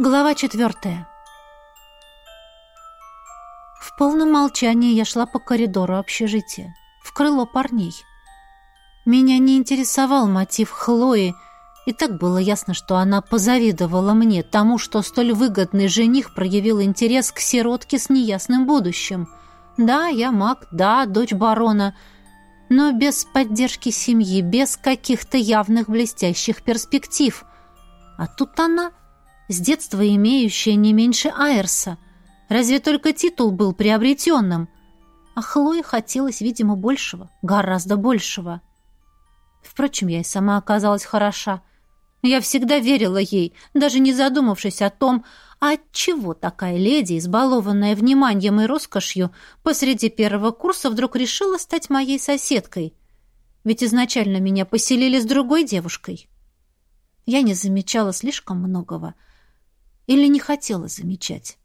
Глава четвертая. В полном молчании я шла по коридору общежития, в крыло парней. Меня не интересовал мотив Хлои, и так было ясно, что она позавидовала мне, тому, что столь выгодный жених проявил интерес к сиротке с неясным будущим. Да, я маг, да, дочь барона, но без поддержки семьи, без каких-то явных блестящих перспектив. А тут она с детства имеющая не меньше Айрса. Разве только титул был приобретенным? А Хлое хотелось, видимо, большего, гораздо большего. Впрочем, я и сама оказалась хороша. Я всегда верила ей, даже не задумавшись о том, а отчего такая леди, избалованная вниманием и роскошью, посреди первого курса вдруг решила стать моей соседкой. Ведь изначально меня поселили с другой девушкой. Я не замечала слишком многого — или не хотела замечать.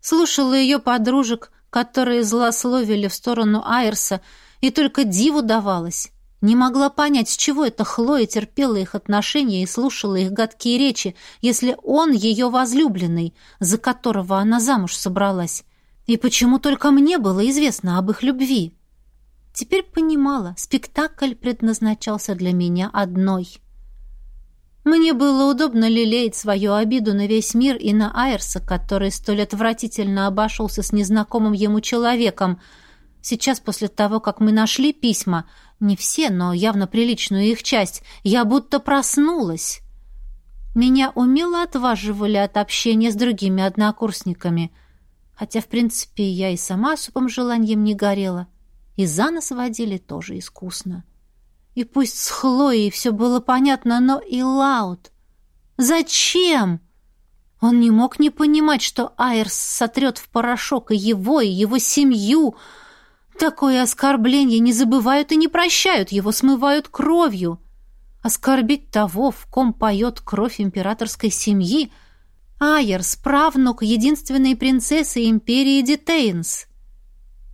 Слушала ее подружек, которые злословили в сторону Айрса, и только диву давалась. Не могла понять, с чего это Хлоя терпела их отношения и слушала их гадкие речи, если он ее возлюбленный, за которого она замуж собралась. И почему только мне было известно об их любви? Теперь понимала, спектакль предназначался для меня одной. Мне было удобно лелеять свою обиду на весь мир и на Айрса, который столь отвратительно обошелся с незнакомым ему человеком. Сейчас, после того, как мы нашли письма, не все, но явно приличную их часть, я будто проснулась. Меня умело отваживали от общения с другими однокурсниками, хотя, в принципе, я и сама особым желанием не горела, и за нос водили тоже искусно. И пусть с Хлоей все было понятно, но и Лаут. Зачем? Он не мог не понимать, что Айрс сотрет в порошок и его, и его семью. Такое оскорбление не забывают и не прощают, его смывают кровью. Оскорбить того, в ком поет кровь императорской семьи, Айрс, правнук единственной принцессы империи Детейнс.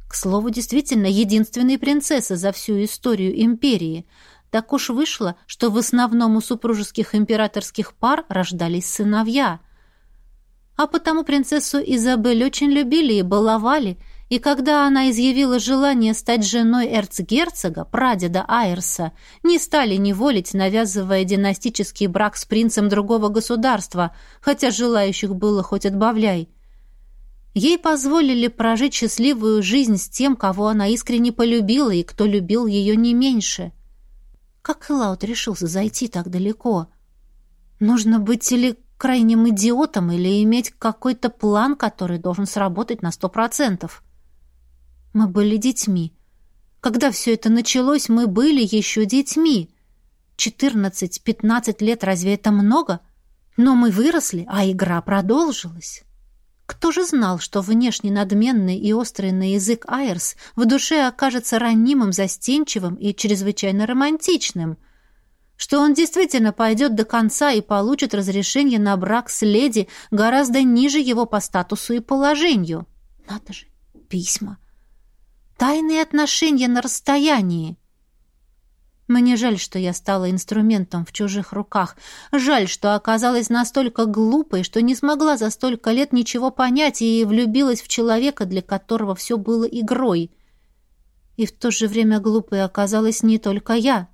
К слову, действительно, единственной принцессы за всю историю империи. Так уж вышло, что в основном у супружеских императорских пар рождались сыновья. А потому принцессу Изабель очень любили и баловали, и когда она изъявила желание стать женой эрцгерцога, прадеда Айрса, не стали неволить, навязывая династический брак с принцем другого государства, хотя желающих было хоть отбавляй. Ей позволили прожить счастливую жизнь с тем, кого она искренне полюбила и кто любил ее не меньше. Как Элаут решился зайти так далеко? Нужно быть или крайним идиотом, или иметь какой-то план, который должен сработать на сто процентов. Мы были детьми. Когда все это началось, мы были еще детьми. Четырнадцать-пятнадцать лет разве это много? Но мы выросли, а игра продолжилась. Кто же знал, что внешне надменный и острый на язык Айрс в душе окажется ранимым, застенчивым и чрезвычайно романтичным? Что он действительно пойдет до конца и получит разрешение на брак с леди гораздо ниже его по статусу и положению? Надо же, письма. Тайные отношения на расстоянии. Мне жаль, что я стала инструментом в чужих руках. Жаль, что оказалась настолько глупой, что не смогла за столько лет ничего понять и влюбилась в человека, для которого все было игрой. И в то же время глупой оказалась не только я.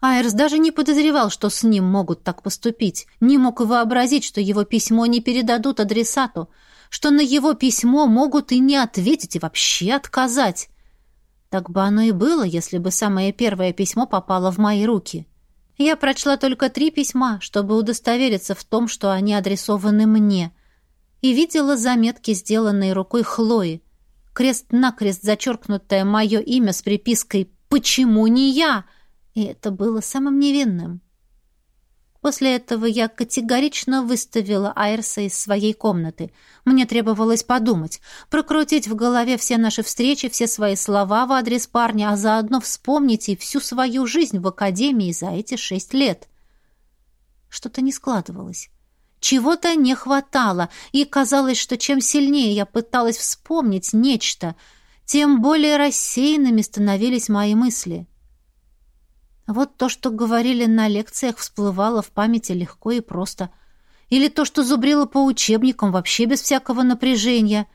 Айрс даже не подозревал, что с ним могут так поступить. Не мог вообразить, что его письмо не передадут адресату, что на его письмо могут и не ответить, и вообще отказать. Так бы оно и было, если бы самое первое письмо попало в мои руки. Я прочла только три письма, чтобы удостовериться в том, что они адресованы мне, и видела заметки, сделанные рукой Хлои. Крест-накрест зачеркнутое мое имя с припиской «Почему не я?» И это было самым невинным. После этого я категорично выставила Айрса из своей комнаты. Мне требовалось подумать, прокрутить в голове все наши встречи, все свои слова в адрес парня, а заодно вспомнить и всю свою жизнь в академии за эти шесть лет. Что-то не складывалось. Чего-то не хватало, и казалось, что чем сильнее я пыталась вспомнить нечто, тем более рассеянными становились мои мысли. — вот то, что говорили на лекциях, всплывало в памяти легко и просто. или то, что зубрила по учебникам вообще без всякого напряжения.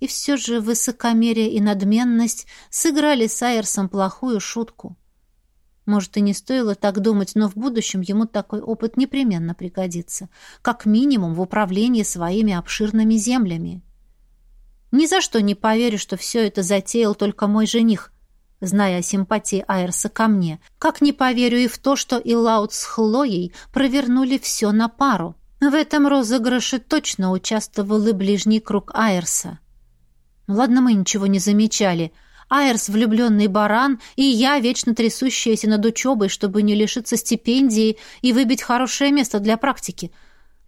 И все же высокомерие и надменность сыграли с Айерсом плохую шутку. Может, и не стоило так думать, но в будущем ему такой опыт непременно пригодится, как минимум в управлении своими обширными землями. Ни за что не поверю, что все это затеял только мой жених, зная о симпатии Айрса ко мне. Как не поверю и в то, что Илаут с Хлоей провернули все на пару. В этом розыгрыше точно участвовал и ближний круг Айрса. Ну ладно, мы ничего не замечали — Айрс — влюбленный баран, и я, вечно трясущаяся над учебой, чтобы не лишиться стипендии и выбить хорошее место для практики.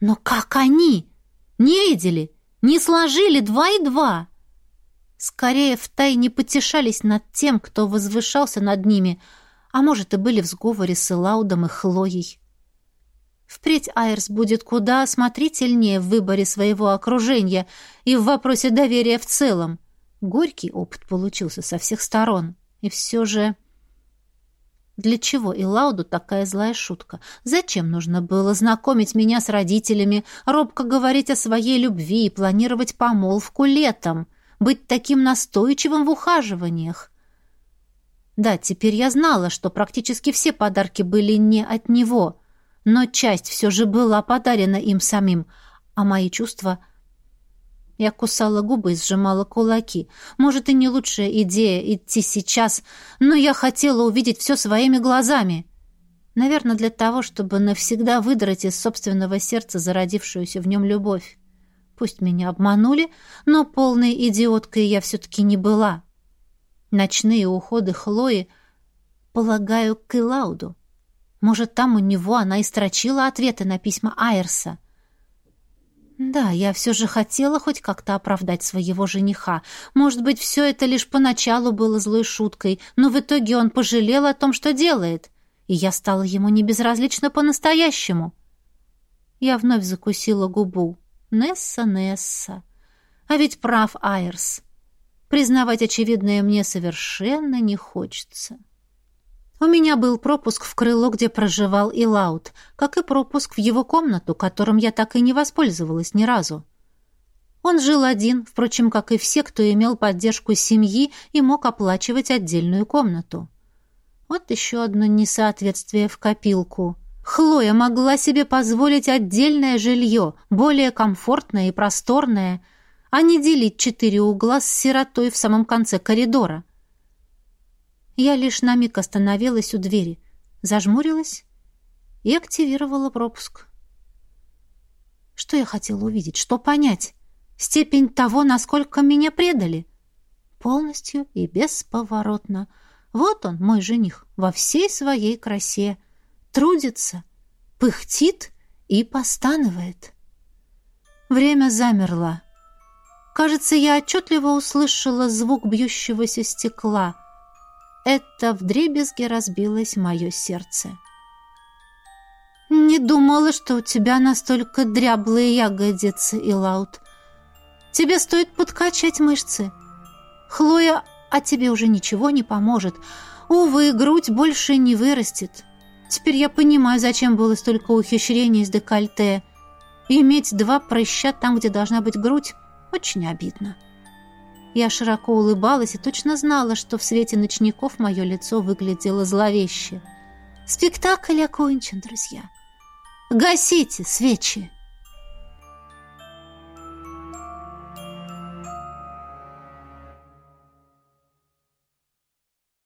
Но как они? Не видели? Не сложили два и два? Скорее, втайне потешались над тем, кто возвышался над ними, а может, и были в сговоре с Элаудом и Хлоей. Впредь Айрс будет куда осмотрительнее в выборе своего окружения и в вопросе доверия в целом. Горький опыт получился со всех сторон. И все же... Для чего и Лауду такая злая шутка? Зачем нужно было знакомить меня с родителями, робко говорить о своей любви и планировать помолвку летом, быть таким настойчивым в ухаживаниях? Да, теперь я знала, что практически все подарки были не от него, но часть все же была подарена им самим, а мои чувства — я кусала губы и сжимала кулаки. Может, и не лучшая идея идти сейчас, но я хотела увидеть все своими глазами. Наверное, для того, чтобы навсегда выдрать из собственного сердца зародившуюся в нем любовь. Пусть меня обманули, но полной идиоткой я все-таки не была. Ночные уходы Хлои, полагаю, к Илауду. Может, там у него она и строчила ответы на письма Айрса. Да, я все же хотела хоть как-то оправдать своего жениха. Может быть, все это лишь поначалу было злой шуткой, но в итоге он пожалел о том, что делает, и я стала ему небезразлична по-настоящему. Я вновь закусила губу. Несса, Несса. А ведь прав Айрс. Признавать очевидное мне совершенно не хочется. У меня был пропуск в крыло, где проживал Илаут, как и пропуск в его комнату, которым я так и не воспользовалась ни разу. Он жил один, впрочем, как и все, кто имел поддержку семьи и мог оплачивать отдельную комнату. Вот еще одно несоответствие в копилку. Хлоя могла себе позволить отдельное жилье, более комфортное и просторное, а не делить четыре угла с сиротой в самом конце коридора — я лишь на миг остановилась у двери, зажмурилась и активировала пропуск. Что я хотела увидеть? Что понять? Степень того, насколько меня предали? Полностью и бесповоротно. Вот он, мой жених, во всей своей красе. Трудится, пыхтит и постанывает. Время замерло. Кажется, я отчетливо услышала звук бьющегося стекла — это вдребезги разбилось мое сердце. «Не думала, что у тебя настолько дряблые ягодицы, Илаут. Тебе стоит подкачать мышцы. Хлоя, а тебе уже ничего не поможет. Увы, грудь больше не вырастет. Теперь я понимаю, зачем было столько ухищрений с декольте. Иметь два прыща там, где должна быть грудь, очень обидно». Я широко улыбалась и точно знала, что в свете ночников мое лицо выглядело зловеще. «Спектакль окончен, друзья. Гасите свечи!»